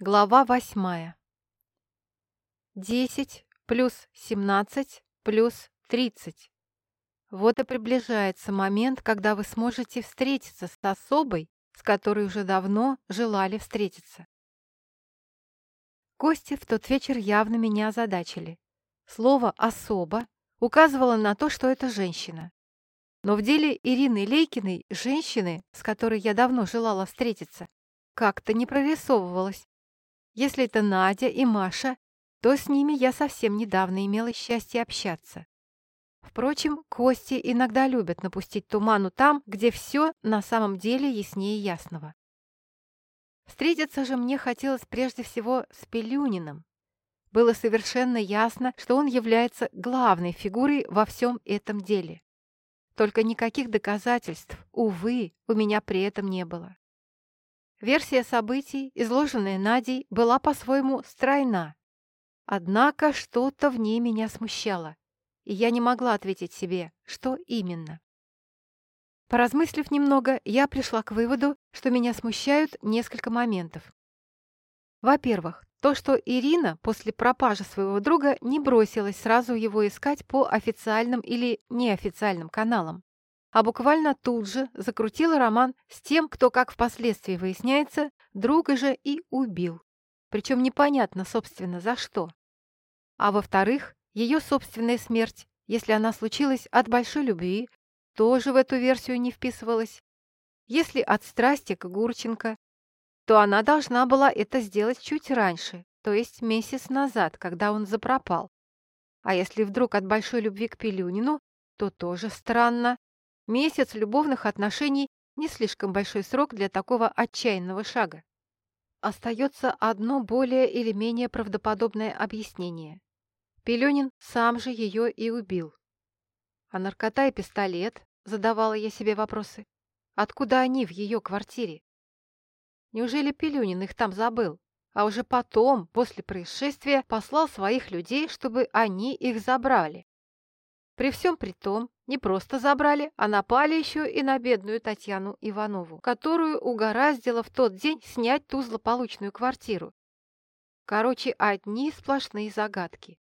Глава восьмая. Десять плюс семнадцать плюс тридцать. Вот и приближается момент, когда вы сможете встретиться с особой, с которой уже давно желали встретиться. Гости в тот вечер явно меня озадачили. Слово «особо» указывало на то, что это женщина. Но в деле Ирины Лейкиной, женщины, с которой я давно желала встретиться, как-то не прорисовывалось. Если это Надя и Маша, то с ними я совсем недавно имела счастье общаться. Впрочем, кости иногда любят напустить туману там, где все на самом деле яснее ясного. Встретиться же мне хотелось прежде всего с Пелюниным. Было совершенно ясно, что он является главной фигурой во всем этом деле. Только никаких доказательств, увы, у меня при этом не было. Версия событий, изложенная Надей, была по-своему стройна. Однако что-то в ней меня смущало, и я не могла ответить себе, что именно. Поразмыслив немного, я пришла к выводу, что меня смущают несколько моментов. Во-первых, то, что Ирина после пропажи своего друга не бросилась сразу его искать по официальным или неофициальным каналам а буквально тут же закрутила роман с тем, кто, как впоследствии выясняется, друга же и убил. Причем непонятно, собственно, за что. А во-вторых, ее собственная смерть, если она случилась от большой любви, тоже в эту версию не вписывалась. Если от страсти к Гурченко, то она должна была это сделать чуть раньше, то есть месяц назад, когда он запропал. А если вдруг от большой любви к Пелюнину, то тоже странно. Месяц любовных отношений – не слишком большой срок для такого отчаянного шага. Остается одно более или менее правдоподобное объяснение. Пеленин сам же ее и убил. А наркота и пистолет, задавала я себе вопросы. Откуда они в ее квартире? Неужели Пелюнин их там забыл? А уже потом, после происшествия, послал своих людей, чтобы они их забрали. При всем при том, не просто забрали, а напали еще и на бедную Татьяну Иванову, которую угораздило в тот день снять ту злополучную квартиру. Короче, одни сплошные загадки.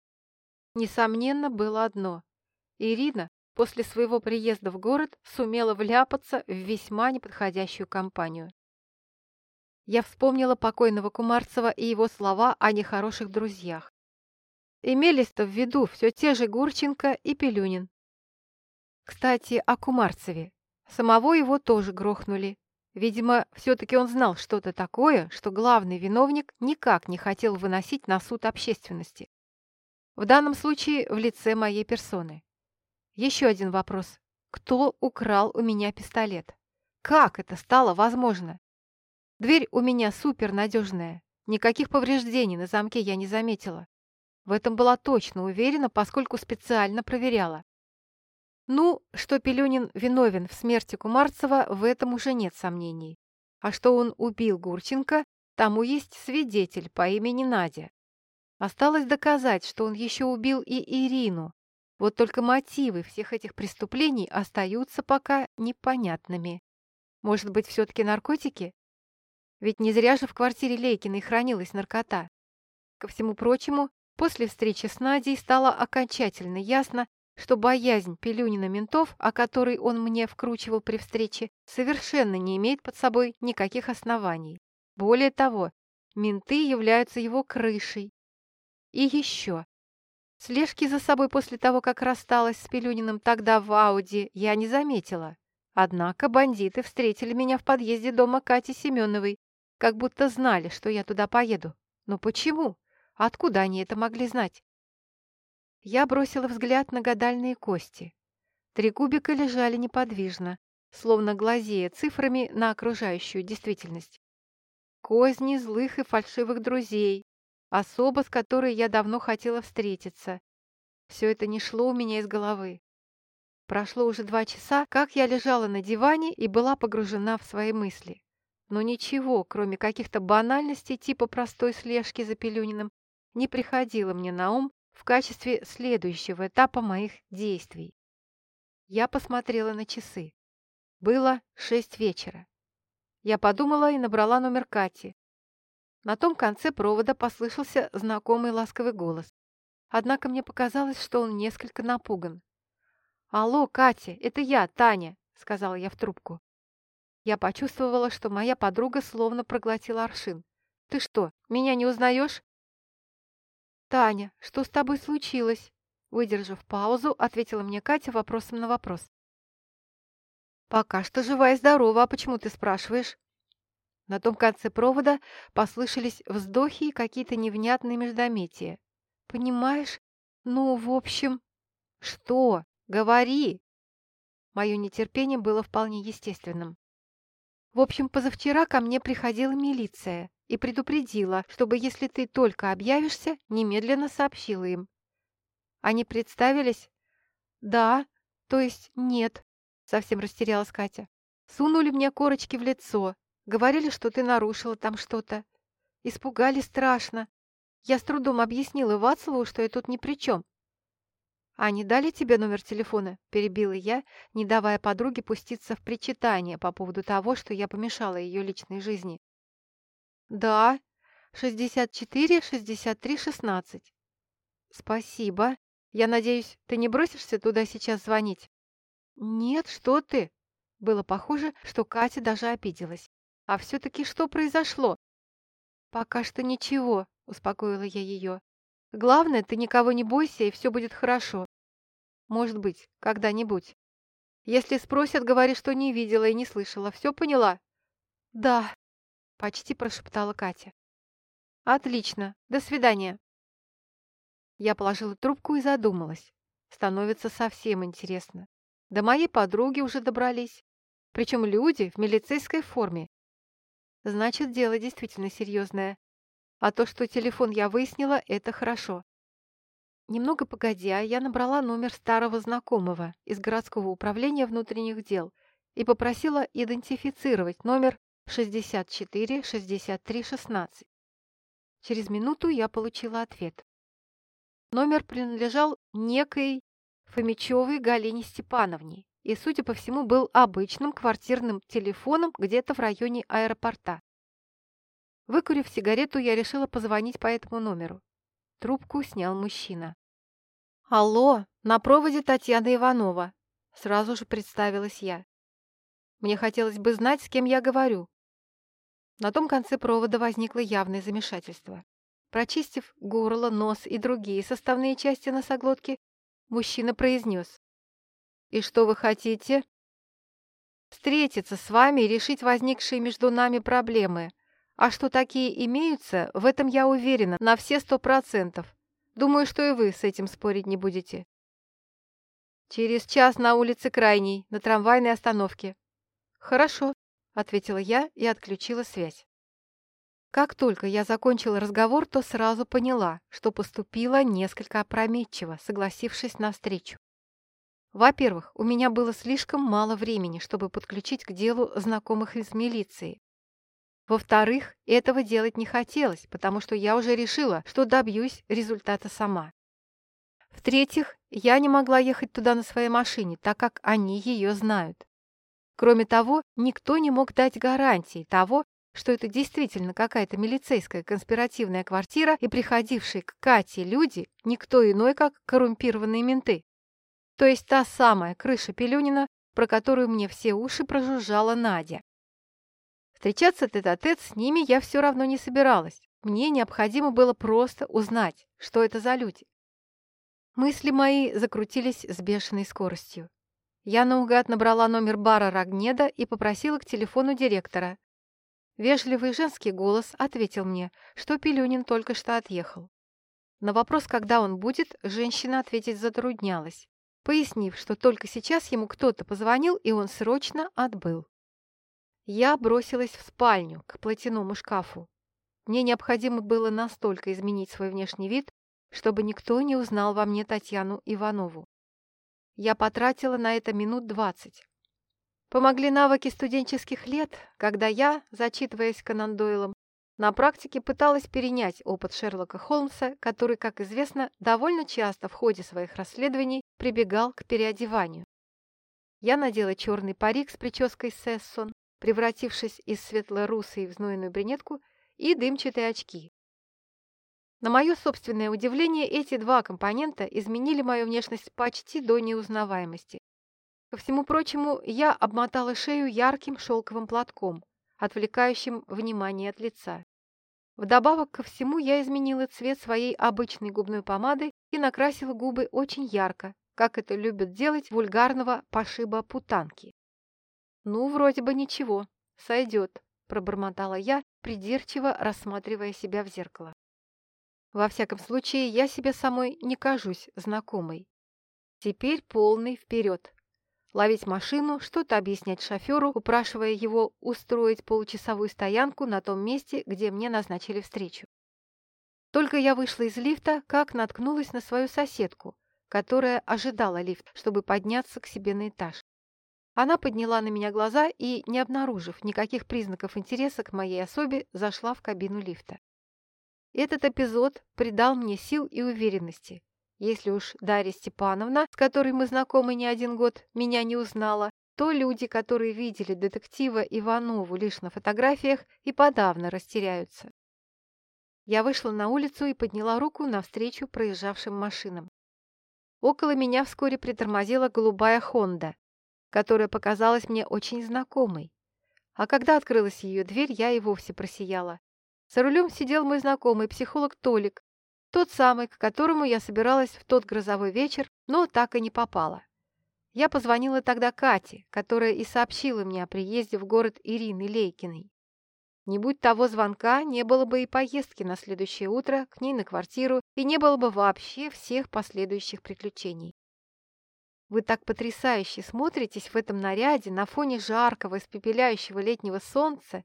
Несомненно, было одно. Ирина после своего приезда в город сумела вляпаться в весьма неподходящую компанию. Я вспомнила покойного Кумарцева и его слова о нехороших друзьях. Имелись-то в виду все те же Гурченко и Пелюнин. Кстати, о Кумарцеве. Самого его тоже грохнули. Видимо, все-таки он знал что-то такое, что главный виновник никак не хотел выносить на суд общественности. В данном случае в лице моей персоны. Еще один вопрос. Кто украл у меня пистолет? Как это стало возможно? Дверь у меня супернадежная. Никаких повреждений на замке я не заметила. В этом была точно уверена, поскольку специально проверяла. Ну, что Пеленин виновен в смерти Кумарцева, в этом уже нет сомнений. А что он убил Гурченко, тому есть свидетель по имени Надя. Осталось доказать, что он еще убил и Ирину. Вот только мотивы всех этих преступлений остаются пока непонятными. Может быть, все-таки наркотики? Ведь не зря же в квартире Лейкиной хранилась наркота. Ко всему прочему, После встречи с Надей стало окончательно ясно, что боязнь Пелюнина ментов, о которой он мне вкручивал при встрече, совершенно не имеет под собой никаких оснований. Более того, менты являются его крышей. И еще. Слежки за собой после того, как рассталась с Пелюниным тогда в Ауди, я не заметила. Однако бандиты встретили меня в подъезде дома Кати Семеновой, как будто знали, что я туда поеду. Но почему? Откуда они это могли знать? Я бросила взгляд на гадальные кости. Три кубика лежали неподвижно, словно глазея цифрами на окружающую действительность. Козни злых и фальшивых друзей, особа, с которой я давно хотела встретиться. Все это не шло у меня из головы. Прошло уже два часа, как я лежала на диване и была погружена в свои мысли. Но ничего, кроме каких-то банальностей типа простой слежки за Пелюниным, не приходило мне на ум в качестве следующего этапа моих действий. Я посмотрела на часы. Было шесть вечера. Я подумала и набрала номер Кати. На том конце провода послышался знакомый ласковый голос. Однако мне показалось, что он несколько напуган. «Алло, Катя, это я, Таня», — сказала я в трубку. Я почувствовала, что моя подруга словно проглотила аршин. «Ты что, меня не узнаешь?» «Таня, что с тобой случилось?» Выдержав паузу, ответила мне Катя вопросом на вопрос. «Пока что жива и здорова, а почему ты спрашиваешь?» На том конце провода послышались вздохи и какие-то невнятные междометия. «Понимаешь? Ну, в общем...» «Что? Говори!» Мое нетерпение было вполне естественным. В общем, позавчера ко мне приходила милиция и предупредила, чтобы, если ты только объявишься, немедленно сообщила им. Они представились? Да, то есть нет, совсем растерялась Катя. Сунули мне корочки в лицо, говорили, что ты нарушила там что-то. Испугали страшно. Я с трудом объяснила Вацлаву, что я тут ни при чем. «Они дали тебе номер телефона?» – перебила я, не давая подруге пуститься в причитание по поводу того, что я помешала ее личной жизни. «Да, 64-63-16». «Спасибо. Я надеюсь, ты не бросишься туда сейчас звонить?» «Нет, что ты!» Было похоже, что Катя даже обиделась. «А все-таки что произошло?» «Пока что ничего», — успокоила я ее. Главное, ты никого не бойся, и все будет хорошо. Может быть, когда-нибудь. Если спросят, говори, что не видела и не слышала. Все поняла? Да, почти прошептала Катя. Отлично. До свидания. Я положила трубку и задумалась. Становится совсем интересно. До моей подруги уже добрались. Причем люди в милицейской форме. Значит, дело действительно серьезное. А то, что телефон я выяснила, это хорошо. Немного погодя, я набрала номер старого знакомого из городского управления внутренних дел и попросила идентифицировать номер 64-63-16. Через минуту я получила ответ. Номер принадлежал некой Фомичевой Галине Степановне и, судя по всему, был обычным квартирным телефоном где-то в районе аэропорта. Выкурив сигарету, я решила позвонить по этому номеру. Трубку снял мужчина. «Алло, на проводе Татьяна Иванова», — сразу же представилась я. Мне хотелось бы знать, с кем я говорю. На том конце провода возникло явное замешательство. Прочистив горло, нос и другие составные части носоглотки, мужчина произнес. «И что вы хотите?» «Встретиться с вами и решить возникшие между нами проблемы», а что такие имеются, в этом я уверена на все сто процентов. Думаю, что и вы с этим спорить не будете. Через час на улице Крайней, на трамвайной остановке. Хорошо, ответила я и отключила связь. Как только я закончила разговор, то сразу поняла, что поступила несколько опрометчиво, согласившись на встречу. Во-первых, у меня было слишком мало времени, чтобы подключить к делу знакомых из милиции, во-вторых, этого делать не хотелось, потому что я уже решила, что добьюсь результата сама. В-третьих, я не могла ехать туда на своей машине, так как они ее знают. Кроме того, никто не мог дать гарантии того, что это действительно какая-то милицейская конспиративная квартира и приходившие к Кате люди никто иной, как коррумпированные менты. То есть та самая крыша Пелюнина, про которую мне все уши прожужжала Надя. Встречаться тет-а-тет -тет с ними я все равно не собиралась. Мне необходимо было просто узнать, что это за люди. Мысли мои закрутились с бешеной скоростью. Я наугад набрала номер бара Рогнеда и попросила к телефону директора. Вежливый женский голос ответил мне, что Пилюнин только что отъехал. На вопрос, когда он будет, женщина ответить затруднялась, пояснив, что только сейчас ему кто-то позвонил, и он срочно отбыл. Я бросилась в спальню, к платяному шкафу. Мне необходимо было настолько изменить свой внешний вид, чтобы никто не узнал во мне Татьяну Иванову. Я потратила на это минут двадцать. Помогли навыки студенческих лет, когда я, зачитываясь Конан Дойлом, на практике пыталась перенять опыт Шерлока Холмса, который, как известно, довольно часто в ходе своих расследований прибегал к переодеванию. Я надела черный парик с прической Сессон, превратившись из светло-русой в знойную брюнетку, и дымчатые очки. На мое собственное удивление, эти два компонента изменили мою внешность почти до неузнаваемости. Ко всему прочему, я обмотала шею ярким шелковым платком, отвлекающим внимание от лица. Вдобавок ко всему я изменила цвет своей обычной губной помады и накрасила губы очень ярко, как это любят делать вульгарного пошиба путанки. «Ну, вроде бы ничего, сойдет», – пробормотала я, придирчиво рассматривая себя в зеркало. Во всяком случае, я себе самой не кажусь знакомой. Теперь полный вперед. Ловить машину, что-то объяснять шоферу, упрашивая его устроить получасовую стоянку на том месте, где мне назначили встречу. Только я вышла из лифта, как наткнулась на свою соседку, которая ожидала лифт, чтобы подняться к себе на этаж. Она подняла на меня глаза и, не обнаружив никаких признаков интереса к моей особе, зашла в кабину лифта. Этот эпизод придал мне сил и уверенности. Если уж Дарья Степановна, с которой мы знакомы не один год, меня не узнала, то люди, которые видели детектива Иванову лишь на фотографиях, и подавно растеряются. Я вышла на улицу и подняла руку навстречу проезжавшим машинам. Около меня вскоре притормозила голубая «Хонда», которая показалась мне очень знакомой. А когда открылась ее дверь, я и вовсе просияла. За рулем сидел мой знакомый психолог Толик, тот самый, к которому я собиралась в тот грозовой вечер, но так и не попала. Я позвонила тогда Кате, которая и сообщила мне о приезде в город Ирины Лейкиной. Не будь того звонка, не было бы и поездки на следующее утро к ней на квартиру, и не было бы вообще всех последующих приключений. Вы так потрясающе смотритесь в этом наряде на фоне жаркого, испепеляющего летнего солнца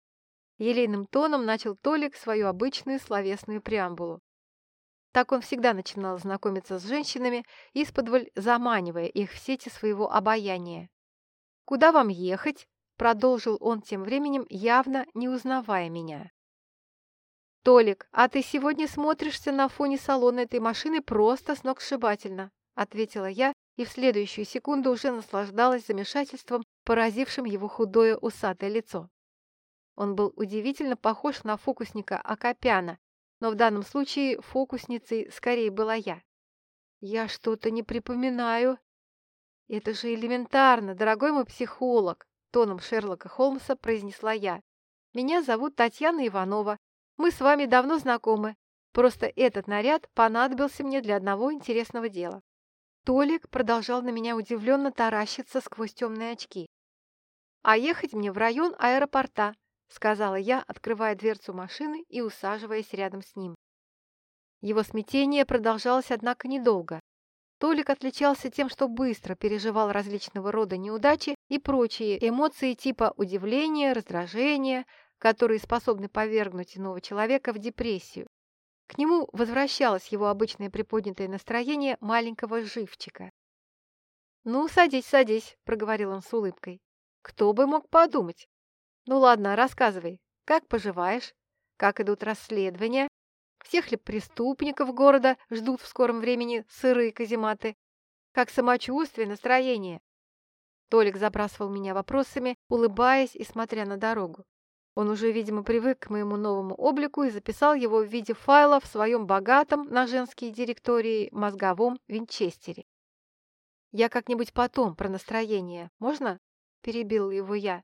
Елейным тоном начал Толик свою обычную словесную преамбулу. Так он всегда начинал знакомиться с женщинами, исподволь заманивая их в сети своего обаяния. «Куда вам ехать?» – продолжил он тем временем, явно не узнавая меня. «Толик, а ты сегодня смотришься на фоне салона этой машины просто сногсшибательно», – ответила я и в следующую секунду уже наслаждалась замешательством, поразившим его худое усатое лицо. Он был удивительно похож на фокусника Акопяна, но в данном случае фокусницей скорее была я. Я что-то не припоминаю. Это же элементарно, дорогой мой психолог, тоном Шерлока Холмса произнесла я. Меня зовут Татьяна Иванова. Мы с вами давно знакомы. Просто этот наряд понадобился мне для одного интересного дела. Толик продолжал на меня удивленно таращиться сквозь темные очки. А ехать мне в район аэропорта. — сказала я, открывая дверцу машины и усаживаясь рядом с ним. Его смятение продолжалось, однако, недолго. Толик отличался тем, что быстро переживал различного рода неудачи и прочие эмоции типа удивления, раздражения, которые способны повергнуть иного человека в депрессию. К нему возвращалось его обычное приподнятое настроение маленького живчика. «Ну, садись, садись», — проговорил он с улыбкой. «Кто бы мог подумать? Ну ладно, рассказывай, как поживаешь? Как идут расследования? Всех ли преступников города ждут в скором времени сырые казематы? Как самочувствие, настроение? Толик забрасывал меня вопросами, улыбаясь и смотря на дорогу. Он уже, видимо, привык к моему новому облику и записал его в виде файла в своем богатом на женские директории мозговом винчестере. «Я как-нибудь потом про настроение. Можно?» – перебил его я.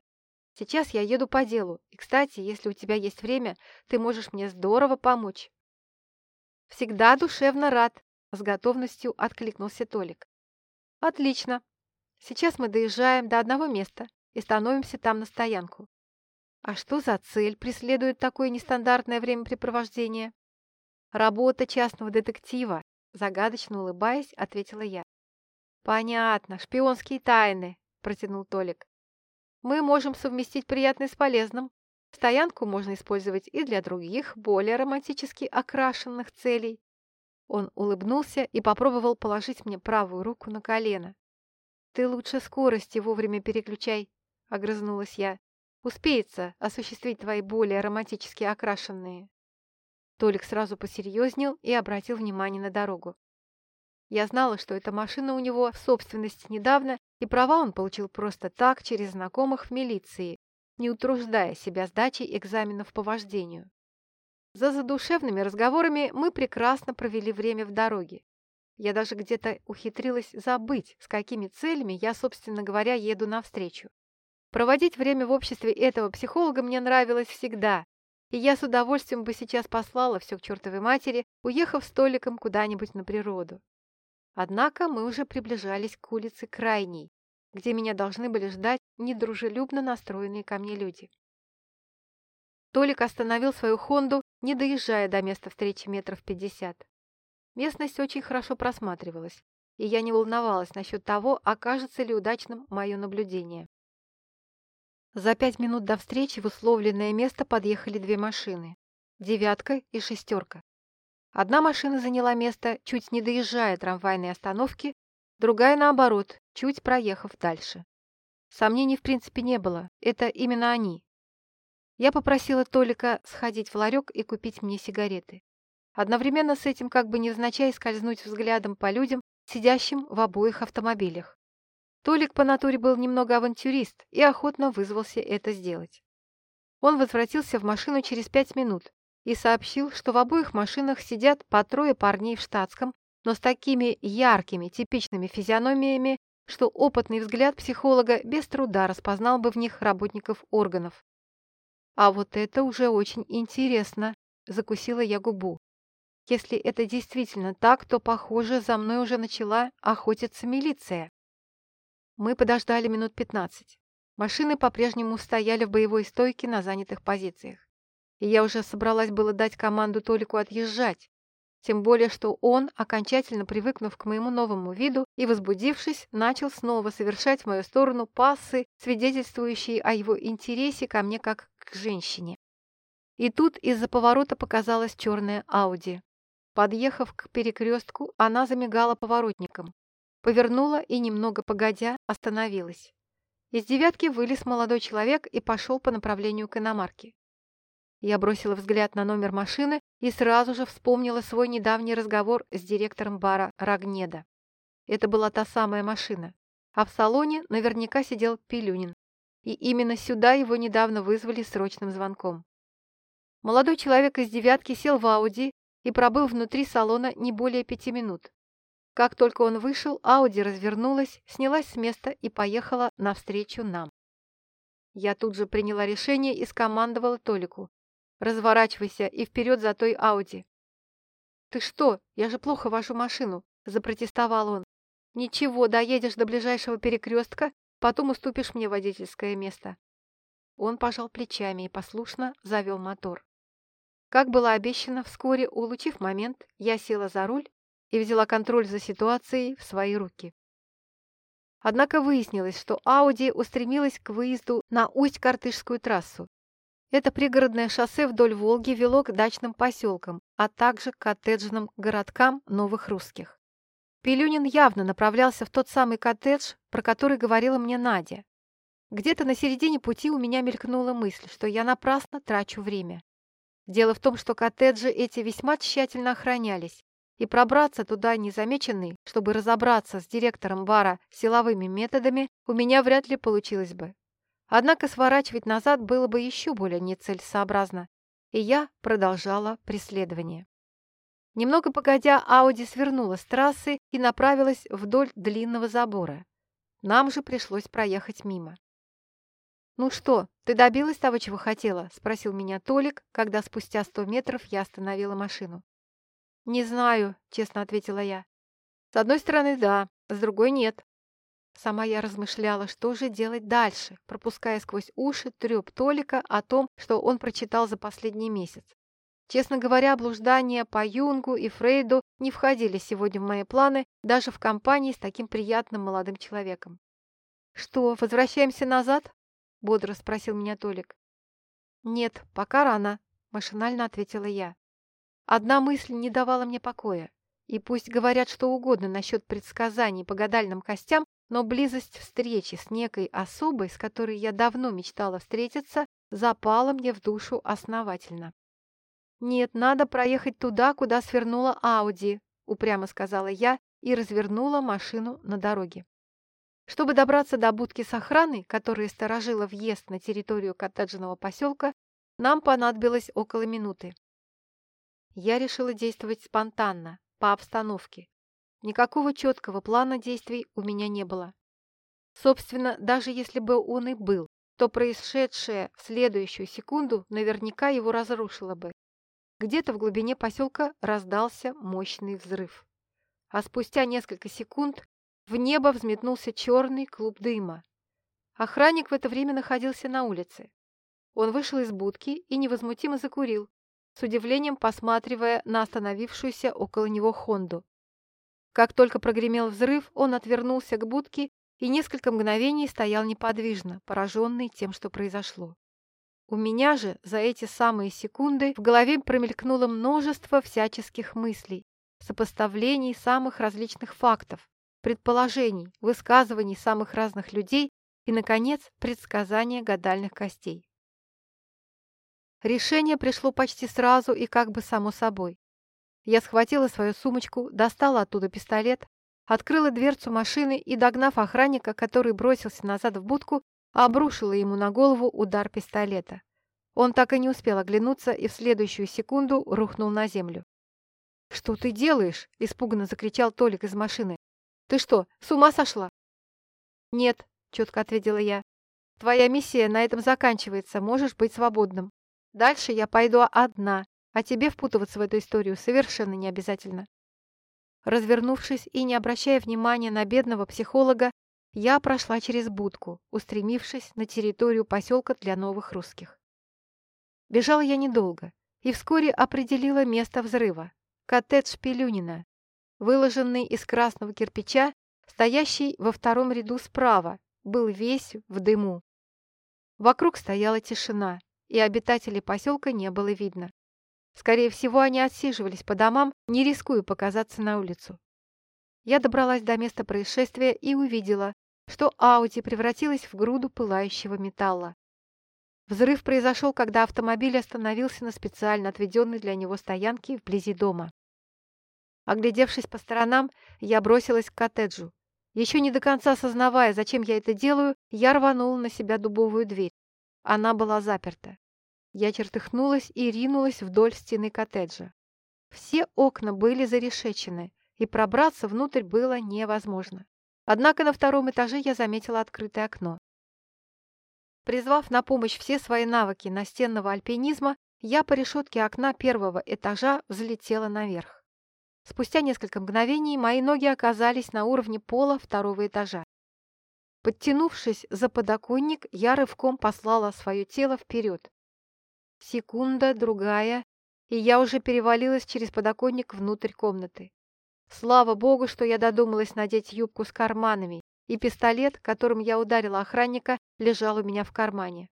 Сейчас я еду по делу, и, кстати, если у тебя есть время, ты можешь мне здорово помочь». «Всегда душевно рад», — с готовностью откликнулся Толик. «Отлично. Сейчас мы доезжаем до одного места и становимся там на стоянку. А что за цель преследует такое нестандартное времяпрепровождение?» «Работа частного детектива», — загадочно улыбаясь, ответила я. «Понятно, шпионские тайны», — протянул Толик. Мы можем совместить приятное с полезным. Стоянку можно использовать и для других, более романтически окрашенных целей. Он улыбнулся и попробовал положить мне правую руку на колено. «Ты лучше скорости вовремя переключай», — огрызнулась я. «Успеется осуществить твои более романтически окрашенные». Толик сразу посерьезнел и обратил внимание на дорогу. Я знала, что эта машина у него в собственности недавно, и права он получил просто так, через знакомых в милиции, не утруждая себя сдачей экзаменов по вождению. За задушевными разговорами мы прекрасно провели время в дороге. Я даже где-то ухитрилась забыть, с какими целями я, собственно говоря, еду навстречу. Проводить время в обществе этого психолога мне нравилось всегда, и я с удовольствием бы сейчас послала все к чертовой матери, уехав столиком куда-нибудь на природу. Однако мы уже приближались к улице Крайней, где меня должны были ждать недружелюбно настроенные ко мне люди. Толик остановил свою «Хонду», не доезжая до места встречи метров пятьдесят. Местность очень хорошо просматривалась, и я не волновалась насчет того, окажется ли удачным мое наблюдение. За пять минут до встречи в условленное место подъехали две машины – «девятка» и «шестерка». Одна машина заняла место, чуть не доезжая трамвайной остановки, другая, наоборот, чуть проехав дальше. Сомнений в принципе не было, это именно они. Я попросила Толика сходить в ларек и купить мне сигареты. Одновременно с этим как бы невзначай скользнуть взглядом по людям, сидящим в обоих автомобилях. Толик по натуре был немного авантюрист и охотно вызвался это сделать. Он возвратился в машину через пять минут и сообщил, что в обоих машинах сидят по трое парней в штатском, но с такими яркими, типичными физиономиями, что опытный взгляд психолога без труда распознал бы в них работников органов. «А вот это уже очень интересно», — закусила я губу. «Если это действительно так, то, похоже, за мной уже начала охотиться милиция». Мы подождали минут пятнадцать. Машины по-прежнему стояли в боевой стойке на занятых позициях. И я уже собралась было дать команду Толику отъезжать. Тем более, что он, окончательно привыкнув к моему новому виду и возбудившись, начал снова совершать в мою сторону пассы, свидетельствующие о его интересе ко мне как к женщине. И тут из-за поворота показалась черная Ауди. Подъехав к перекрестку, она замигала поворотником повернула и, немного погодя, остановилась. Из девятки вылез молодой человек и пошел по направлению к иномарке. Я бросила взгляд на номер машины и сразу же вспомнила свой недавний разговор с директором бара Рагнеда. Это была та самая машина, а в салоне наверняка сидел Пилюнин. И именно сюда его недавно вызвали срочным звонком. Молодой человек из девятки сел в Ауди и пробыл внутри салона не более пяти минут. Как только он вышел, Ауди развернулась, снялась с места и поехала навстречу нам. Я тут же приняла решение и скомандовала Толику. «Разворачивайся и вперед за той Ауди». «Ты что? Я же плохо вожу машину», – запротестовал он. «Ничего, доедешь до ближайшего перекрестка, потом уступишь мне водительское место». Он пожал плечами и послушно завел мотор. Как было обещано, вскоре, улучив момент, я села за руль и взяла контроль за ситуацией в свои руки. Однако выяснилось, что Ауди устремилась к выезду на Усть-Картышскую трассу. Это пригородное шоссе вдоль Волги вело к дачным поселкам, а также к коттеджным городкам новых русских. Пилюнин явно направлялся в тот самый коттедж, про который говорила мне Надя. Где-то на середине пути у меня мелькнула мысль, что я напрасно трачу время. Дело в том, что коттеджи эти весьма тщательно охранялись, и пробраться туда незамеченный, чтобы разобраться с директором бара силовыми методами, у меня вряд ли получилось бы. Однако сворачивать назад было бы еще более нецелесообразно, и я продолжала преследование. Немного погодя, Ауди свернула с трассы и направилась вдоль длинного забора. Нам же пришлось проехать мимо. «Ну что, ты добилась того, чего хотела?» – спросил меня Толик, когда спустя сто метров я остановила машину. «Не знаю», — честно ответила я. «С одной стороны, да, с другой нет». Сама я размышляла, что же делать дальше, пропуская сквозь уши трёп Толика о том, что он прочитал за последний месяц. Честно говоря, блуждания по Юнгу и Фрейду не входили сегодня в мои планы, даже в компании с таким приятным молодым человеком. «Что, возвращаемся назад?» — бодро спросил меня Толик. «Нет, пока рано», — машинально ответила я. Одна мысль не давала мне покоя. И пусть говорят что угодно насчет предсказаний по гадальным костям, но близость встречи с некой особой, с которой я давно мечтала встретиться, запала мне в душу основательно. «Нет, надо проехать туда, куда свернула Ауди», — упрямо сказала я и развернула машину на дороге. Чтобы добраться до будки с охраной, которая сторожила въезд на территорию коттеджного поселка, нам понадобилось около минуты. Я решила действовать спонтанно, по обстановке. Никакого четкого плана действий у меня не было. Собственно, даже если бы он и был, то происшедшее в следующую секунду наверняка его разрушило бы. Где-то в глубине поселка раздался мощный взрыв. А спустя несколько секунд в небо взметнулся черный клуб дыма. Охранник в это время находился на улице. Он вышел из будки и невозмутимо закурил, с удивлением посматривая на остановившуюся около него Хонду. Как только прогремел взрыв, он отвернулся к будке и несколько мгновений стоял неподвижно, пораженный тем, что произошло. У меня же за эти самые секунды в голове промелькнуло множество всяческих мыслей, сопоставлений самых различных фактов, предположений, высказываний самых разных людей и, наконец, предсказания гадальных костей. Решение пришло почти сразу и как бы само собой. Я схватила свою сумочку, достала оттуда пистолет, открыла дверцу машины и, догнав охранника, который бросился назад в будку, обрушила ему на голову удар пистолета. Он так и не успел оглянуться и в следующую секунду рухнул на землю. «Что ты делаешь?» – испуганно закричал Толик из машины. «Ты что, с ума сошла?» «Нет», – четко ответила я. «Твоя миссия на этом заканчивается, можешь быть свободным. Дальше я пойду одна, а тебе впутываться в эту историю совершенно не обязательно». Развернувшись и не обращая внимания на бедного психолога, я прошла через будку, устремившись на территорию поселка для новых русских. Бежала я недолго и вскоре определила место взрыва – коттедж Пелюнина, выложенный из красного кирпича, стоящий во втором ряду справа, был весь в дыму. Вокруг стояла тишина, и обитателей поселка не было видно. Скорее всего, они отсиживались по домам, не рискуя показаться на улицу. Я добралась до места происшествия и увидела, что Ауди превратилась в груду пылающего металла. Взрыв произошел, когда автомобиль остановился на специально отведенной для него стоянке вблизи дома. Оглядевшись по сторонам, я бросилась к коттеджу. Еще не до конца осознавая, зачем я это делаю, я рванула на себя дубовую дверь. Она была заперта. Я чертыхнулась и ринулась вдоль стены коттеджа. Все окна были зарешечены, и пробраться внутрь было невозможно. Однако на втором этаже я заметила открытое окно. Призвав на помощь все свои навыки настенного альпинизма, я по решетке окна первого этажа взлетела наверх. Спустя несколько мгновений мои ноги оказались на уровне пола второго этажа. Подтянувшись за подоконник, я рывком послала свое тело вперед. Секунда, другая, и я уже перевалилась через подоконник внутрь комнаты. Слава богу, что я додумалась надеть юбку с карманами, и пистолет, которым я ударила охранника, лежал у меня в кармане.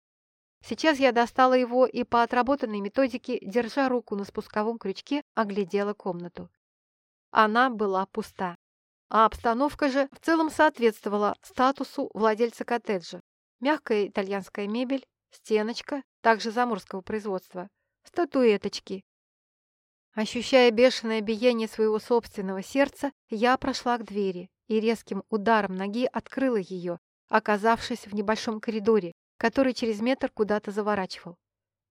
Сейчас я достала его и по отработанной методике, держа руку на спусковом крючке, оглядела комнату. Она была пуста. А обстановка же в целом соответствовала статусу владельца коттеджа. Мягкая итальянская мебель, стеночка, также заморского производства, статуэточки. Ощущая бешеное биение своего собственного сердца, я прошла к двери и резким ударом ноги открыла ее, оказавшись в небольшом коридоре, который через метр куда-то заворачивал.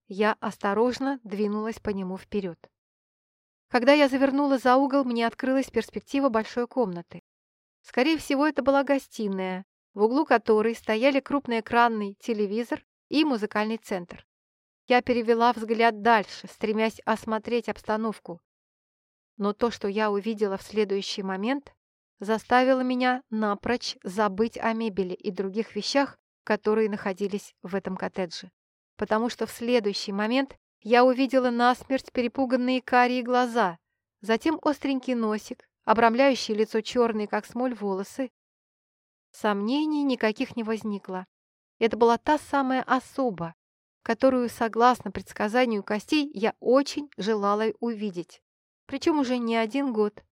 Я осторожно двинулась по нему вперед. Когда я завернула за угол, мне открылась перспектива большой комнаты. Скорее всего, это была гостиная, в углу которой стояли крупноэкранный телевизор и музыкальный центр. Я перевела взгляд дальше, стремясь осмотреть обстановку. Но то, что я увидела в следующий момент, заставило меня напрочь забыть о мебели и других вещах, которые находились в этом коттедже. Потому что в следующий момент я увидела насмерть перепуганные карие глаза, затем остренький носик, обрамляющий лицо черные, как смоль, волосы. Сомнений никаких не возникло. Это была та самая особа, которую, согласно предсказанию костей, я очень желала увидеть. Причем уже не один год.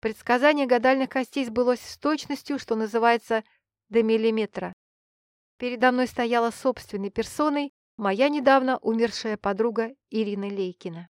Предсказание гадальных костей сбылось с точностью, что называется, до миллиметра. Передо мной стояла собственной персоной моя недавно умершая подруга Ирина Лейкина.